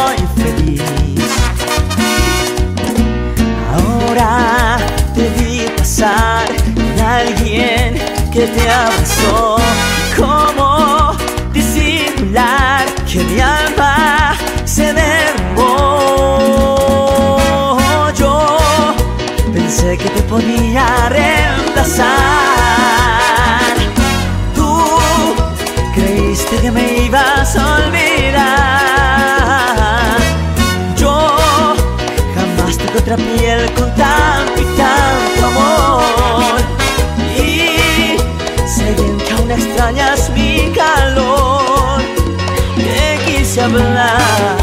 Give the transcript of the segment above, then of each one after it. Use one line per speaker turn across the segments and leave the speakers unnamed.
soy. Ahora te vi pasar con alguien que te abrazó. ¿Cómo disimular que mi alma se derrumbó? Yo pensé que te podía reemplazar. Tú creíste que me ibas a olvidar. Tuve otra piel con tanto y tanto amor. Y sé bien que aún extrañas mi calor. Te quise hablar,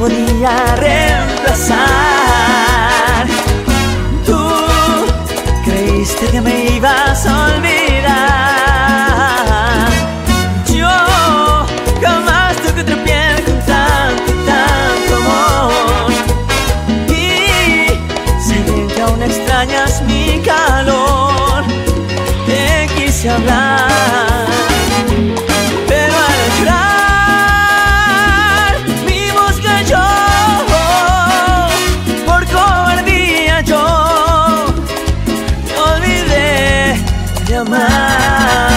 podía reemplazar. Amar.